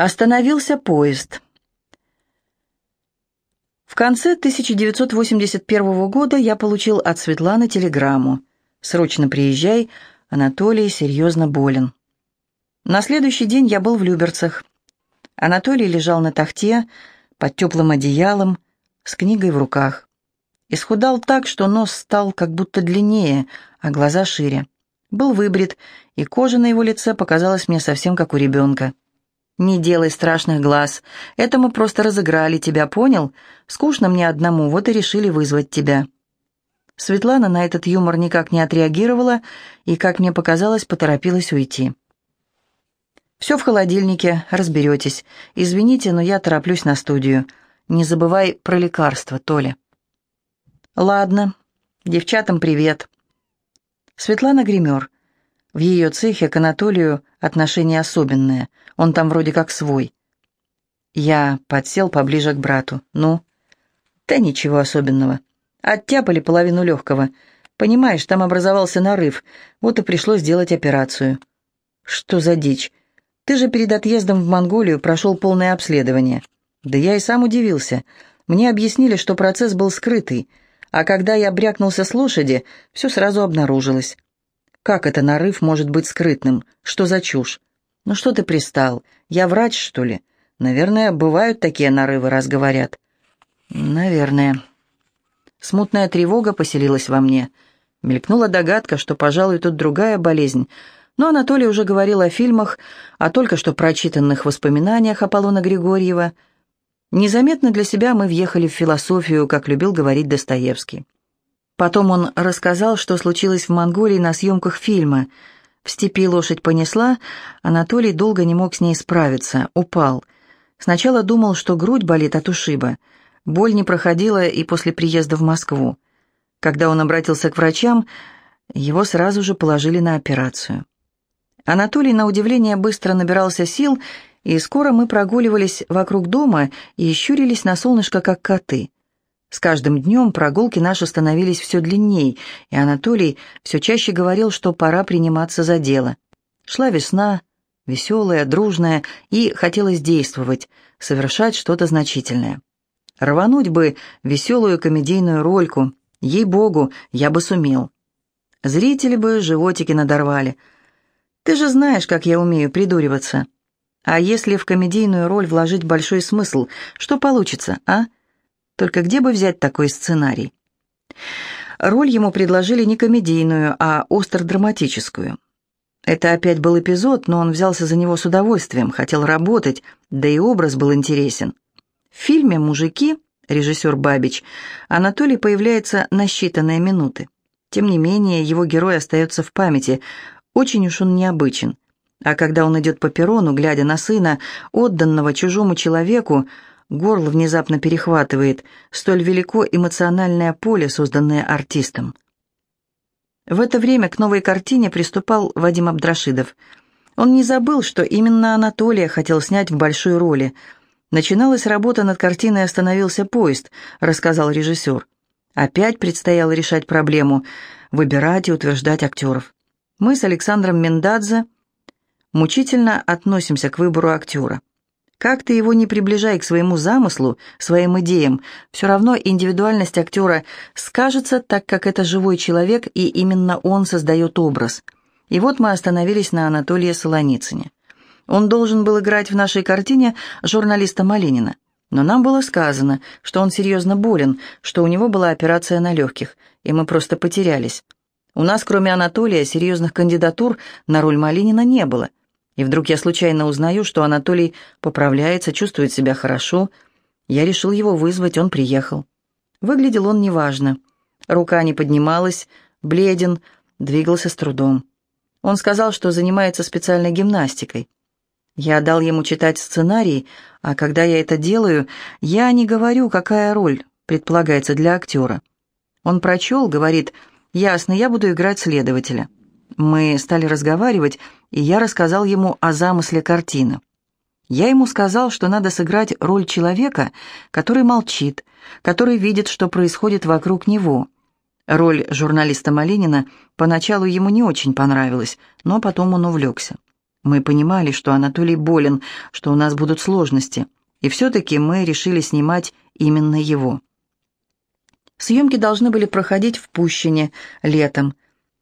Остановился поезд. В конце 1981 года я получил от Светланы телеграмму. «Срочно приезжай, Анатолий серьезно болен». На следующий день я был в Люберцах. Анатолий лежал на тахте, под теплым одеялом, с книгой в руках. Исхудал так, что нос стал как будто длиннее, а глаза шире. Был выбрит, и кожа на его лице показалась мне совсем как у ребенка. «Не делай страшных глаз. Это мы просто разыграли тебя, понял? Скучно мне одному, вот и решили вызвать тебя». Светлана на этот юмор никак не отреагировала и, как мне показалось, поторопилась уйти. «Все в холодильнике, разберетесь. Извините, но я тороплюсь на студию. Не забывай про лекарства, Толя». «Ладно. Девчатам привет». Светлана гример. В ее цехе к Анатолию отношение особенное. Он там вроде как свой. Я подсел поближе к брату. Ну? Да ничего особенного. Оттяпали половину легкого. Понимаешь, там образовался нарыв. Вот и пришлось сделать операцию. Что за дичь? Ты же перед отъездом в Монголию прошел полное обследование. Да я и сам удивился. Мне объяснили, что процесс был скрытый. А когда я брякнулся с лошади, все сразу обнаружилось. Как это нарыв может быть скрытным? Что за чушь? Ну что ты пристал? Я врач, что ли? Наверное, бывают такие нарывы, раз говорят. Наверное. Смутная тревога поселилась во мне. Мелькнула догадка, что, пожалуй, тут другая болезнь. Но Анатолий уже говорил о фильмах, о только что прочитанных воспоминаниях Аполлона Григорьева. Незаметно для себя мы въехали в философию, как любил говорить Достоевский. Потом он рассказал, что случилось в Монголии на съемках фильма. В степи лошадь понесла, Анатолий долго не мог с ней справиться, упал. Сначала думал, что грудь болит от ушиба. Боль не проходила и после приезда в Москву. Когда он обратился к врачам, его сразу же положили на операцию. Анатолий, на удивление, быстро набирался сил, и скоро мы прогуливались вокруг дома и щурились на солнышко, как коты. С каждым днем прогулки наши становились все длинней, и Анатолий все чаще говорил, что пора приниматься за дело. Шла весна, веселая, дружная, и хотелось действовать, совершать что-то значительное. Рвануть бы веселую комедийную рольку, ей-богу, я бы сумел. Зрители бы животики надорвали. Ты же знаешь, как я умею придуриваться. А если в комедийную роль вложить большой смысл, что получится, а? Только где бы взять такой сценарий? Роль ему предложили не комедийную, а остро-драматическую. Это опять был эпизод, но он взялся за него с удовольствием, хотел работать, да и образ был интересен. В фильме «Мужики» режиссер Бабич, Анатолий появляется на считанные минуты. Тем не менее, его герой остается в памяти, очень уж он необычен. А когда он идет по перрону, глядя на сына, отданного чужому человеку, горло внезапно перехватывает, столь велико эмоциональное поле, созданное артистом. В это время к новой картине приступал Вадим Абдрашидов. Он не забыл, что именно Анатолия хотел снять в большой роли. Начиналась работа над картиной «Остановился поезд», рассказал режиссер. Опять предстояло решать проблему, выбирать и утверждать актеров. Мы с Александром Мендадзе мучительно относимся к выбору актера. Как ты его не приближай к своему замыслу, своим идеям, все равно индивидуальность актера скажется, так как это живой человек, и именно он создает образ. И вот мы остановились на Анатолии Солоницыне. Он должен был играть в нашей картине журналиста Малинина. Но нам было сказано, что он серьезно болен, что у него была операция на легких, и мы просто потерялись. У нас, кроме Анатолия, серьезных кандидатур на роль Малинина не было. И вдруг я случайно узнаю, что Анатолий поправляется, чувствует себя хорошо. Я решил его вызвать, он приехал. Выглядел он неважно. Рука не поднималась, бледен, двигался с трудом. Он сказал, что занимается специальной гимнастикой. Я дал ему читать сценарий, а когда я это делаю, я не говорю, какая роль предполагается для актера. Он прочел, говорит, «Ясно, я буду играть следователя». Мы стали разговаривать, и я рассказал ему о замысле картины. Я ему сказал, что надо сыграть роль человека, который молчит, который видит, что происходит вокруг него. Роль журналиста Малинина поначалу ему не очень понравилась, но потом он увлекся. Мы понимали, что Анатолий болен, что у нас будут сложности, и все-таки мы решили снимать именно его. Съемки должны были проходить в Пущине летом.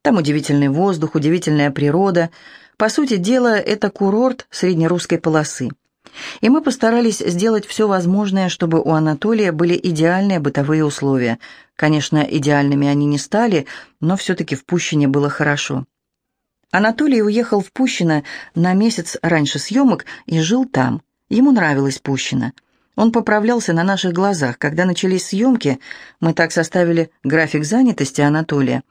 Там удивительный воздух, удивительная природа. По сути дела, это курорт среднерусской полосы. И мы постарались сделать все возможное, чтобы у Анатолия были идеальные бытовые условия. Конечно, идеальными они не стали, но все-таки в Пущине было хорошо. Анатолий уехал в Пущино на месяц раньше съемок и жил там. Ему нравилось Пущино. Он поправлялся на наших глазах. Когда начались съемки, мы так составили график занятости Анатолия,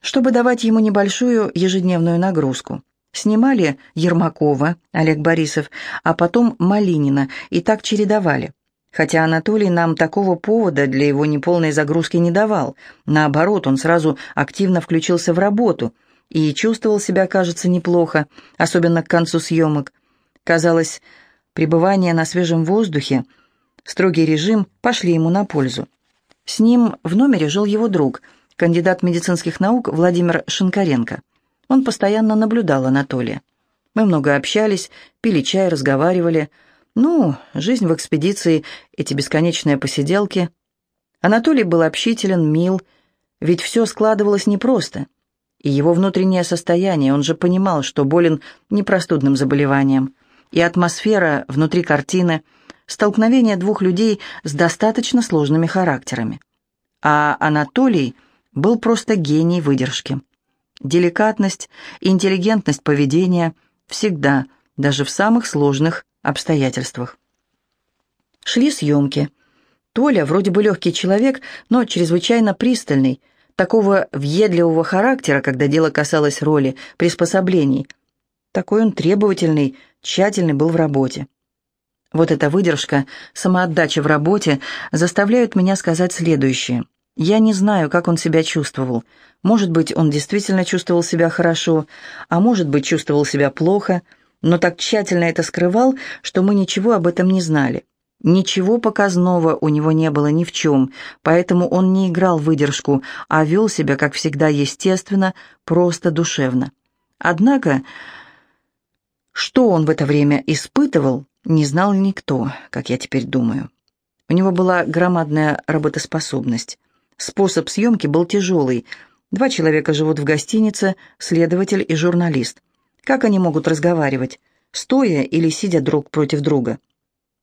чтобы давать ему небольшую ежедневную нагрузку. Снимали Ермакова, Олег Борисов, а потом Малинина, и так чередовали. Хотя Анатолий нам такого повода для его неполной загрузки не давал. Наоборот, он сразу активно включился в работу и чувствовал себя, кажется, неплохо, особенно к концу съемок. Казалось, пребывание на свежем воздухе, строгий режим пошли ему на пользу. С ним в номере жил его друг, кандидат медицинских наук Владимир Шинкаренко. Он постоянно наблюдал Анатолия. Мы много общались, пили чай, разговаривали. Ну, жизнь в экспедиции, эти бесконечные посиделки. Анатолий был общителен, мил, ведь все складывалось непросто. И его внутреннее состояние, он же понимал, что болен непростудным заболеванием – и атмосфера внутри картины, столкновение двух людей с достаточно сложными характерами. А Анатолий был просто гений выдержки. Деликатность интеллигентность поведения всегда, даже в самых сложных обстоятельствах. Шли съемки. Толя вроде бы легкий человек, но чрезвычайно пристальный, такого въедливого характера, когда дело касалось роли, приспособлений. Такой он требовательный, тщательный был в работе. Вот эта выдержка, самоотдача в работе заставляют меня сказать следующее. Я не знаю, как он себя чувствовал. Может быть, он действительно чувствовал себя хорошо, а может быть, чувствовал себя плохо, но так тщательно это скрывал, что мы ничего об этом не знали. Ничего показного у него не было ни в чем, поэтому он не играл выдержку, а вел себя, как всегда, естественно, просто душевно. Однако что он в это время испытывал, не знал никто, как я теперь думаю. У него была громадная работоспособность. Способ съемки был тяжелый. Два человека живут в гостинице, следователь и журналист. Как они могут разговаривать, стоя или сидя друг против друга?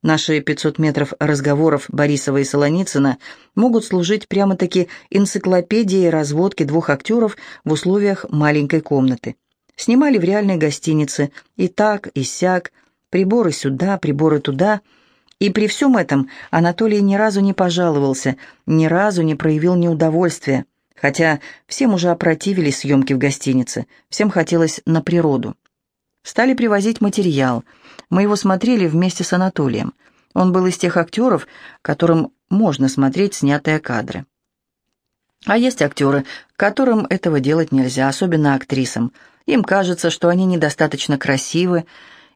Наши 500 метров разговоров Борисова и Солоницына могут служить прямо-таки энциклопедией разводки двух актеров в условиях маленькой комнаты. Снимали в реальной гостинице, и так, и сяк, приборы сюда, приборы туда. И при всем этом Анатолий ни разу не пожаловался, ни разу не проявил неудовольствия, хотя всем уже опротивили съемки в гостинице, всем хотелось на природу. Стали привозить материал. Мы его смотрели вместе с Анатолием. Он был из тех актеров, которым можно смотреть снятые кадры. А есть актеры, которым этого делать нельзя, особенно актрисам – им кажется, что они недостаточно красивы,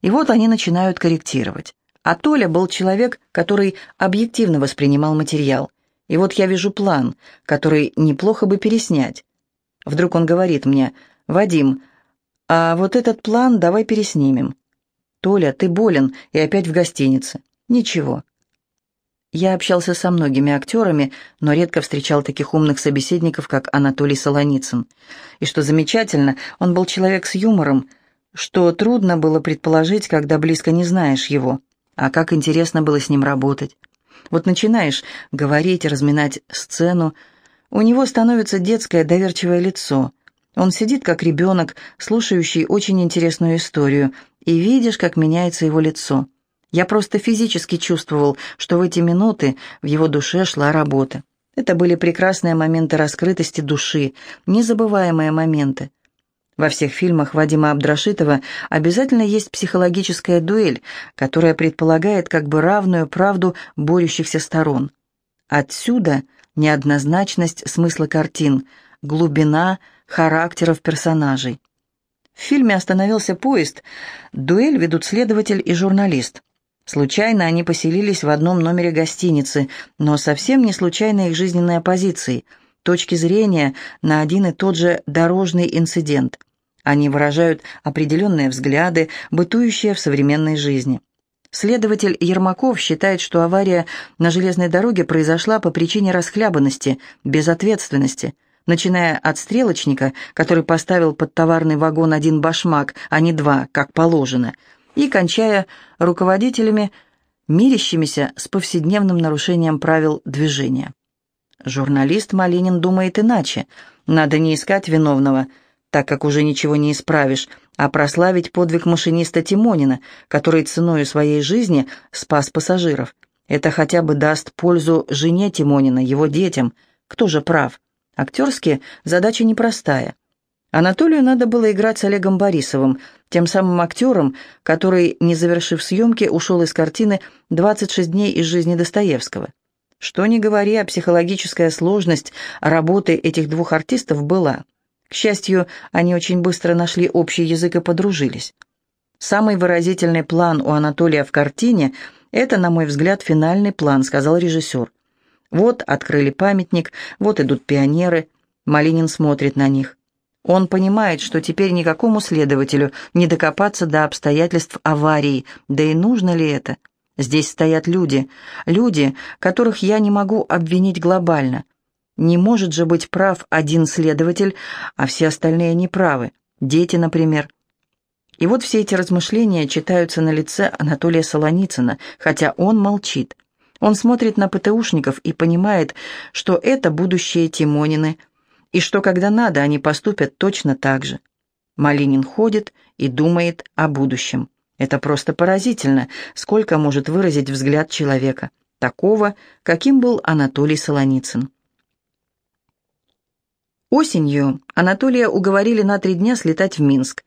и вот они начинают корректировать. А Толя был человек, который объективно воспринимал материал. И вот я вижу план, который неплохо бы переснять. Вдруг он говорит мне, «Вадим, а вот этот план давай переснимем». «Толя, ты болен и опять в гостинице». «Ничего, я общался со многими актерами, но редко встречал таких умных собеседников, как Анатолий Солоницын. И что замечательно, он был человек с юмором, что трудно было предположить, когда близко не знаешь его. А как интересно было с ним работать. Вот начинаешь говорить, разминать сцену, у него становится детское доверчивое лицо. Он сидит как ребенок, слушающий очень интересную историю, и видишь, как меняется его лицо. Я просто физически чувствовал, что в эти минуты в его душе шла работа. Это были прекрасные моменты раскрытости души, незабываемые моменты. Во всех фильмах Вадима Абдрашитова обязательно есть психологическая дуэль, которая предполагает как бы равную правду борющихся сторон. Отсюда неоднозначность смысла картин, глубина характеров персонажей. В фильме остановился поезд, дуэль ведут следователь и журналист. Случайно они поселились в одном номере гостиницы, но совсем не случайно их жизненные позиции, точки зрения на один и тот же дорожный инцидент. Они выражают определенные взгляды, бытующие в современной жизни. Следователь Ермаков считает, что авария на железной дороге произошла по причине расхлябанности, безответственности, начиная от стрелочника, который поставил под товарный вагон один башмак, а не два, как положено, и кончая руководителями, мирящимися с повседневным нарушением правил движения. Журналист Малинин думает иначе. Надо не искать виновного, так как уже ничего не исправишь, а прославить подвиг машиниста Тимонина, который ценою своей жизни спас пассажиров. Это хотя бы даст пользу жене Тимонина, его детям. Кто же прав? Актерски задача непростая. Анатолию надо было играть с Олегом Борисовым, тем самым актером, который, не завершив съемки, ушел из картины «26 дней из жизни Достоевского». Что ни говори, а психологическая сложность работы этих двух артистов была. К счастью, они очень быстро нашли общий язык и подружились. Самый выразительный план у Анатолия в картине – это, на мой взгляд, финальный план, сказал режиссер. Вот открыли памятник, вот идут пионеры. Малинин смотрит на них. Он понимает, что теперь никакому следователю не докопаться до обстоятельств аварии, да и нужно ли это? Здесь стоят люди, люди, которых я не могу обвинить глобально. Не может же быть прав один следователь, а все остальные неправы. Дети, например. И вот все эти размышления читаются на лице Анатолия Солоницына, хотя он молчит. Он смотрит на ПТУшников и понимает, что это будущие Тимонины, и что, когда надо, они поступят точно так же. Малинин ходит и думает о будущем. Это просто поразительно, сколько может выразить взгляд человека, такого, каким был Анатолий Солоницын. Осенью Анатолия уговорили на три дня слетать в Минск.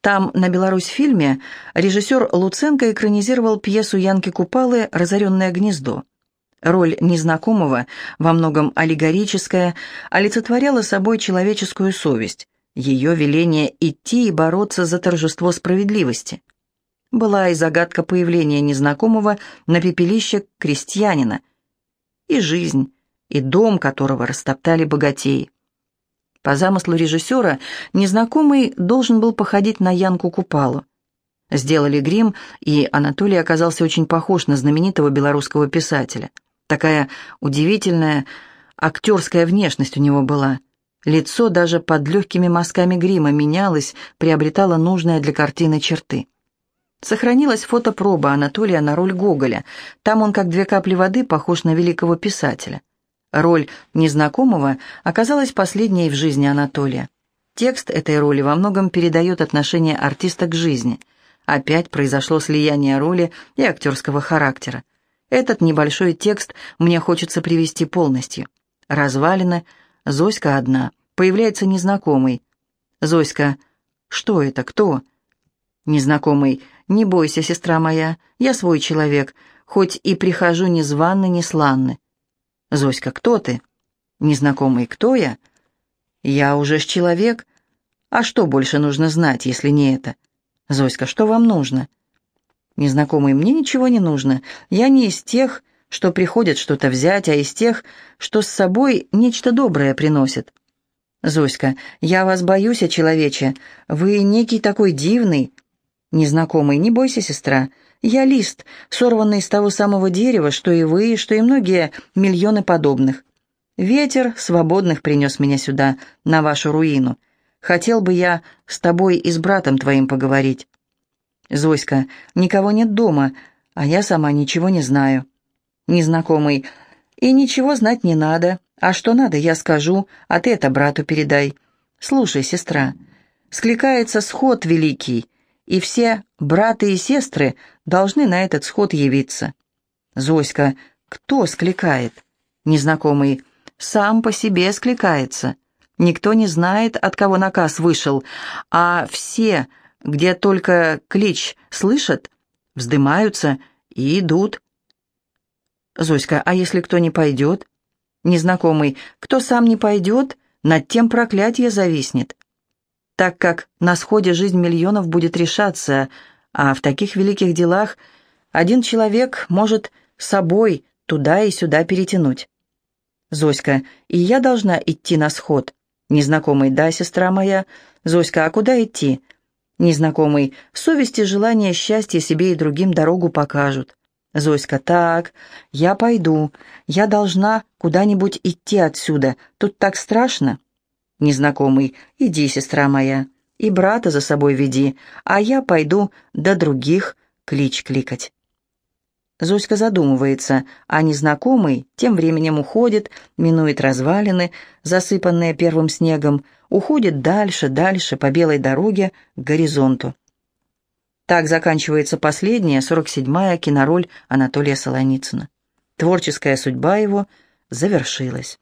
Там, на Беларусь-фильме, режиссер Луценко экранизировал пьесу Янки Купалы «Разоренное гнездо». Роль незнакомого, во многом аллегорическая, олицетворяла собой человеческую совесть, ее веление идти и бороться за торжество справедливости. Была и загадка появления незнакомого на пепелище крестьянина, и жизнь, и дом, которого растоптали богатеи. По замыслу режиссера, незнакомый должен был походить на Янку Купалу. Сделали грим, и Анатолий оказался очень похож на знаменитого белорусского писателя. Такая удивительная актерская внешность у него была. Лицо даже под легкими мазками грима менялось, приобретало нужные для картины черты. Сохранилась фотопроба Анатолия на роль Гоголя. Там он, как две капли воды, похож на великого писателя. Роль незнакомого оказалась последней в жизни Анатолия. Текст этой роли во многом передает отношение артиста к жизни. Опять произошло слияние роли и актерского характера. Этот небольшой текст мне хочется привести полностью. Развалина, Зоська одна, появляется незнакомый. Зоська, что это, кто? Незнакомый, не бойся, сестра моя, я свой человек, хоть и прихожу незванно, несланно. «Зоська, кто ты?» «Незнакомый, кто я?» «Я уже ж человек. А что больше нужно знать, если не это?» «Зоська, что вам нужно?» «Незнакомый, мне ничего не нужно. Я не из тех, что приходят что-то взять, а из тех, что с собой нечто доброе приносят». «Зоська, я вас боюсь, а человече. Вы некий такой дивный». «Незнакомый, не бойся, сестра. Я лист, сорванный из того самого дерева, что и вы, что и многие миллионы подобных. Ветер свободных принес меня сюда, на вашу руину. Хотел бы я с тобой и с братом твоим поговорить. Зоська, никого нет дома, а я сама ничего не знаю. Незнакомый, и ничего знать не надо. А что надо, я скажу, а ты это брату передай. Слушай, сестра, скликается сход великий, и все браты и сестры должны на этот сход явиться. Зоська, кто скликает? Незнакомый, сам по себе скликается. Никто не знает, от кого наказ вышел, а все, где только клич слышат, вздымаются и идут. Зоська, а если кто не пойдет? Незнакомый, кто сам не пойдет, над тем проклятие зависнет так как на сходе жизнь миллионов будет решаться, а в таких великих делах один человек может собой туда и сюда перетянуть. Зоська, и я должна идти на сход. Незнакомый, да, сестра моя, Зоська, а куда идти? Незнакомый, совесть и желание счастья себе и другим дорогу покажут. Зоська, так, я пойду. Я должна куда-нибудь идти отсюда. Тут так страшно. Незнакомый, иди, сестра моя, и брата за собой веди, а я пойду до других клич кликать. Зоська задумывается, а незнакомый тем временем уходит, минует развалины, засыпанные первым снегом, уходит дальше, дальше по белой дороге к горизонту. Так заканчивается последняя, 47-я кинороль Анатолия Солоницына. Творческая судьба его завершилась.